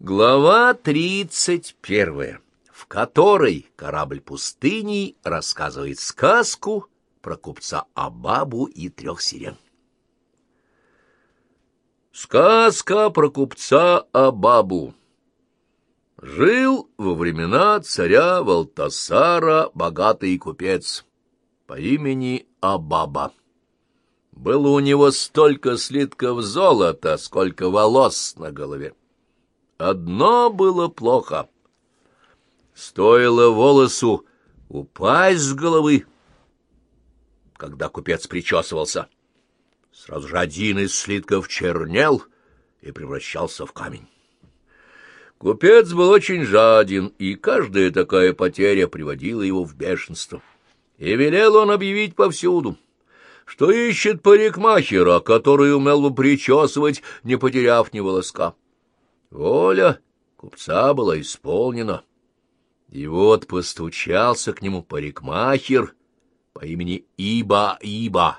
Глава тридцать первая, в которой корабль пустыней рассказывает сказку про купца Абабу и трех сирен. Сказка про купца Абабу Жил во времена царя Валтасара богатый купец по имени Абаба. Было у него столько слитков золота, сколько волос на голове. Одно было плохо. Стоило волосу упасть с головы, когда купец причесывался. Сразу же один из слитков чернел и превращался в камень. Купец был очень жаден, и каждая такая потеря приводила его в бешенство. И велел он объявить повсюду, что ищет парикмахера, который умел бы причесывать, не потеряв ни волоска. Воля купца была исполнена. И вот постучался к нему парикмахер по имени Иба-Иба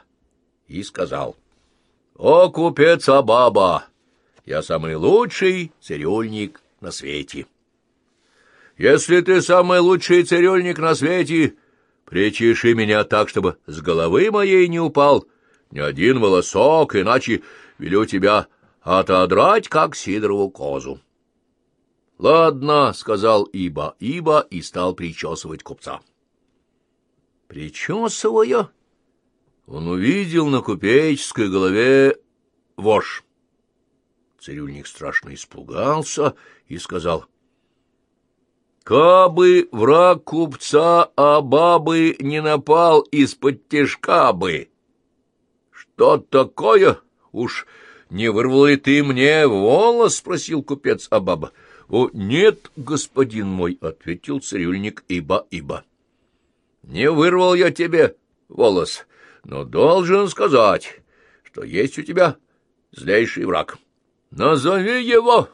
и сказал, «О, купец Абаба, я самый лучший цирюльник на свете. Если ты самый лучший цирюльник на свете, причеши меня так, чтобы с головы моей не упал ни один волосок, иначе велю тебя отодрать, как Сидорову козу. — Ладно, — сказал Иба, Иба и стал причесывать купца. Причесывая, он увидел на купеческой голове вошь. Цирюльник страшно испугался и сказал, — Кабы враг купца, а бабы не напал из-под тяжка бы. — Что такое? Уж не вырвал ли ты мне волос? — спросил купец Абаба. — О, нет, господин мой, — ответил цирюльник Иба-Иба. — Не вырвал я тебе волос, но должен сказать, что есть у тебя злейший враг. Назови его,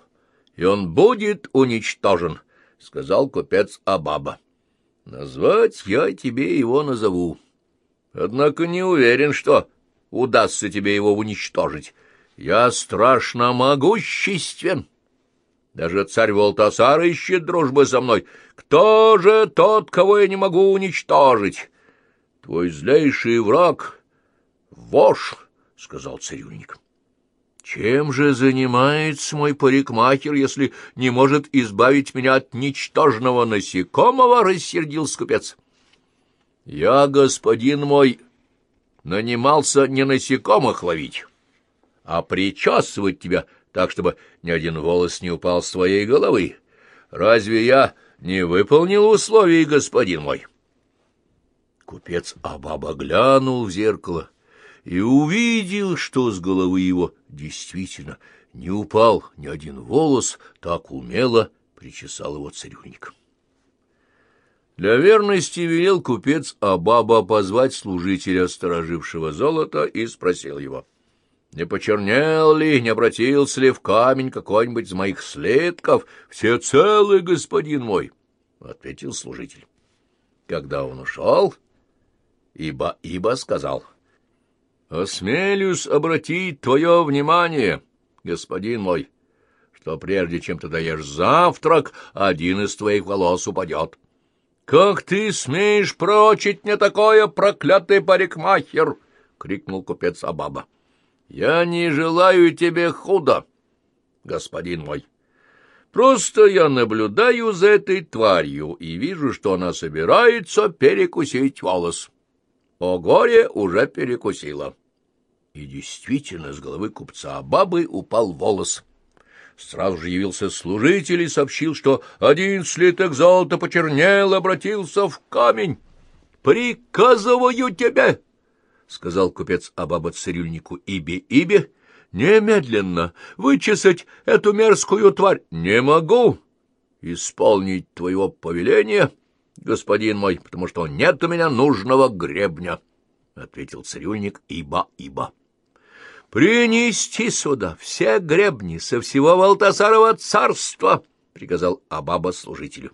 и он будет уничтожен, — сказал купец Абаба. — Назвать я тебе его назову. Однако не уверен, что удастся тебе его уничтожить. Я страшно могуществен. Даже царь Волтасар ищет дружбы со мной. Кто же тот, кого я не могу уничтожить? Твой злейший враг — вошь, — сказал цирюльник. Чем же занимается мой парикмахер, если не может избавить меня от ничтожного насекомого? — рассердился купец. — Я, господин мой, нанимался не насекомых ловить а причесывать тебя так, чтобы ни один волос не упал с твоей головы. Разве я не выполнил условий, господин мой? Купец Абаба глянул в зеркало и увидел, что с головы его действительно не упал ни один волос, так умело причесал его цирюльник. Для верности велел купец Абаба позвать служителя, сторожившего золото, и спросил его — не почернел ли, не обратился ли в камень какой-нибудь из моих слитков? Все целы, господин мой, — ответил служитель. Когда он ушел, ибо ибо сказал, — Осмелюсь обратить твое внимание, господин мой, что прежде чем ты даешь завтрак, один из твоих волос упадет. — Как ты смеешь прочить мне такое, проклятый парикмахер? — крикнул купец Абаба. Я не желаю тебе худо, господин мой. Просто я наблюдаю за этой тварью и вижу, что она собирается перекусить волос. О горе уже перекусила. И действительно, с головы купца бабы упал волос. Сразу же явился служитель и сообщил, что один слиток золота почернел, обратился в камень. «Приказываю тебе!» — сказал купец Абаба цирюльнику Иби-Иби, — немедленно вычесать эту мерзкую тварь. Не могу исполнить твоего повеления, господин мой, потому что нет у меня нужного гребня, — ответил цирюльник Иба-Иба. — Принести сюда все гребни со всего Валтасарова царства, — приказал Абаба служителю.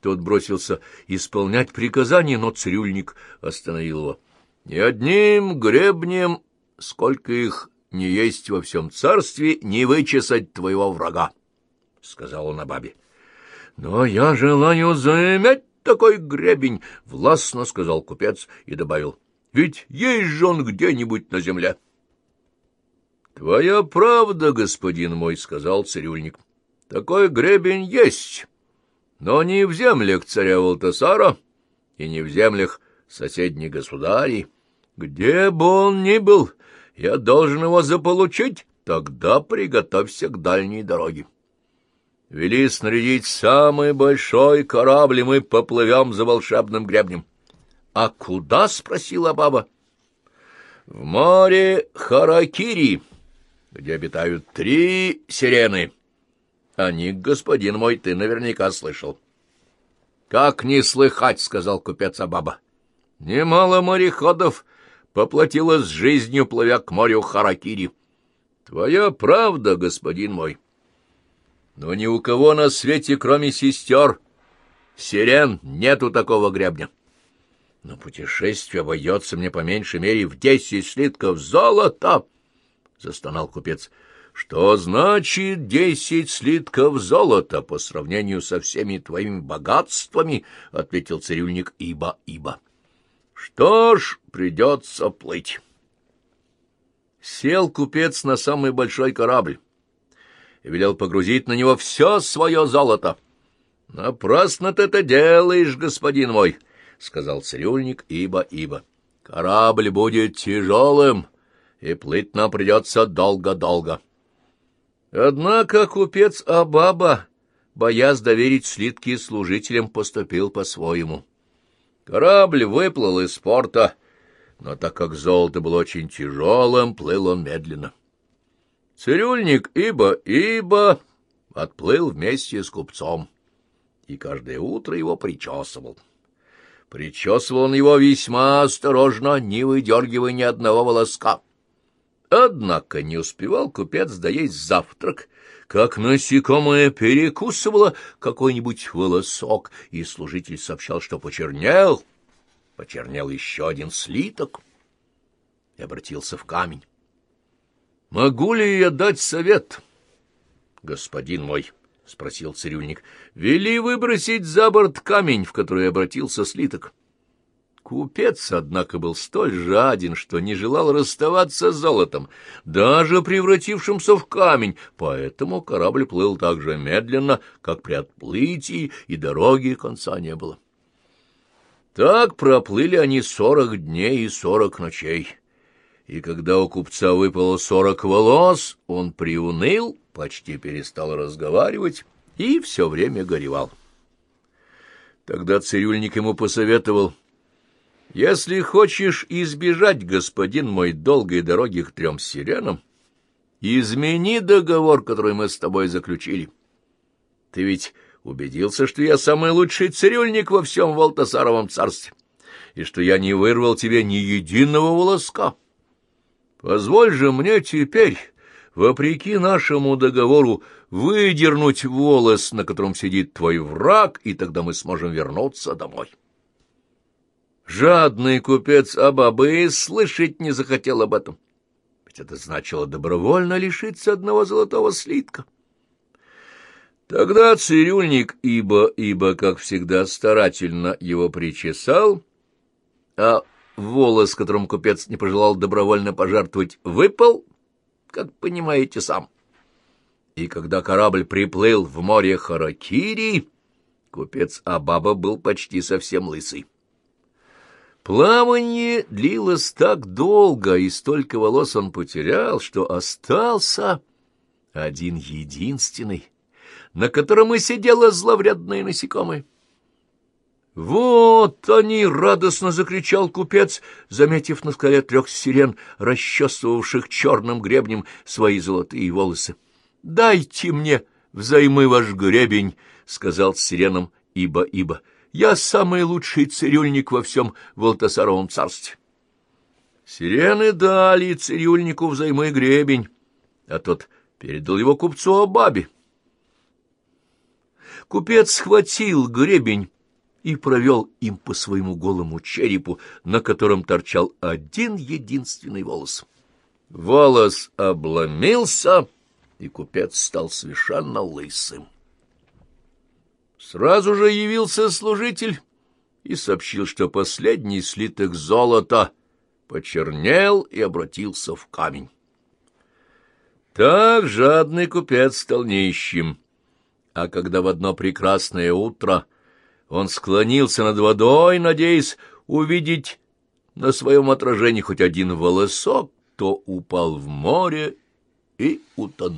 Тот бросился исполнять приказание, но цирюльник остановил его. Ни одним гребнем, сколько их не есть во всем царстве, не вычесать твоего врага. — сказал он о бабе. — Но я желаю заиметь такой гребень, — властно сказал купец и добавил. — Ведь есть же он где-нибудь на земле. — Твоя правда, господин мой, — сказал цирюльник. — Такой гребень есть, но не в землях царя Валтасара и не в землях соседних государей. Где бы он ни был, я должен его заполучить, тогда приготовься к дальней дороге. Вели снарядить самый большой корабль, и мы поплывем за волшебным гребнем. — А куда? — спросила баба. — В море Харакири, где обитают три сирены. О них, господин мой, ты наверняка слышал. — Как не слыхать, — сказал купец Абаба. — Немало мореходов поплатилось жизнью, плывя к морю Харакири. Твоя правда, господин мой. Но ни у кого на свете, кроме сестер, сирен, нету такого гребня. Но путешествие обойдется мне по меньшей мере в десять слитков золота, — застонал купец. — Что значит десять слитков золота по сравнению со всеми твоими богатствами? — ответил цирюльник Иба-Иба. Что ж, придется плыть. Сел купец на самый большой корабль и велел погрузить на него все свое золото. — Напрасно ты это делаешь, господин мой, — сказал цирюльник Ибо-Ибо. — Корабль будет тяжелым, и плыть нам придется долго-долго. Однако купец Абаба, боясь доверить слитки служителям, поступил по-своему. Корабль выплыл из порта, но так как золото было очень тяжелым, плыл он медленно. Цирюльник Ибо-Ибо отплыл вместе с купцом, и каждое утро его причесывал. Причесывал он его весьма осторожно, не выдергивая ни одного волоска. Однако не успевал купец доесть завтрак, как насекомое перекусывало какой-нибудь волосок, и служитель сообщал, что почернел, почернел еще один слиток, и обратился в камень. — Могу ли я дать совет? — Господин мой, — спросил цирюльник, — вели выбросить за борт камень, в который обратился слиток. — Купец, однако, был столь жаден, что не желал расставаться с золотом, даже превратившимся в камень, поэтому корабль плыл так же медленно, как при отплытии, и дороги конца не было. Так проплыли они сорок дней и сорок ночей. И когда у купца выпало сорок волос, он приуныл, почти перестал разговаривать и все время горевал. Тогда цирюльник ему посоветовал — если хочешь избежать, господин мой, долгой дороги к трем сиренам, измени договор, который мы с тобой заключили. Ты ведь убедился, что я самый лучший цирюльник во всем Валтасаровом царстве, и что я не вырвал тебе ни единого волоска. Позволь же мне теперь, вопреки нашему договору, выдернуть волос, на котором сидит твой враг, и тогда мы сможем вернуться домой. Жадный купец Абабы слышать не захотел об этом, ведь это значило добровольно лишиться одного золотого слитка. Тогда цирюльник, ибо, ибо, как всегда, старательно его причесал, а волос, которым купец не пожелал добровольно пожертвовать, выпал, как понимаете сам. И когда корабль приплыл в море Харакири, купец Абаба был почти совсем лысый. Плавание длилось так долго, и столько волос он потерял, что остался один единственный, на котором и сидело зловредное насекомое. «Вот они!» — радостно закричал купец, заметив на скале трех сирен, расчесывавших черным гребнем свои золотые волосы. «Дайте мне взаймы ваш гребень!» — сказал сиренам Ибо-Ибо. Я самый лучший цирюльник во всем Волтасаровом царстве. Сирены дали цирюльнику взаймы гребень, а тот передал его купцу Абабе. Купец схватил гребень и провел им по своему голому черепу, на котором торчал один единственный волос. Волос обломился, и купец стал совершенно лысым. Сразу же явился служитель и сообщил, что последний слиток золота почернел и обратился в камень. Так жадный купец стал нищим, а когда в одно прекрасное утро он склонился над водой, надеясь увидеть на своем отражении хоть один волосок, то упал в море и утонул.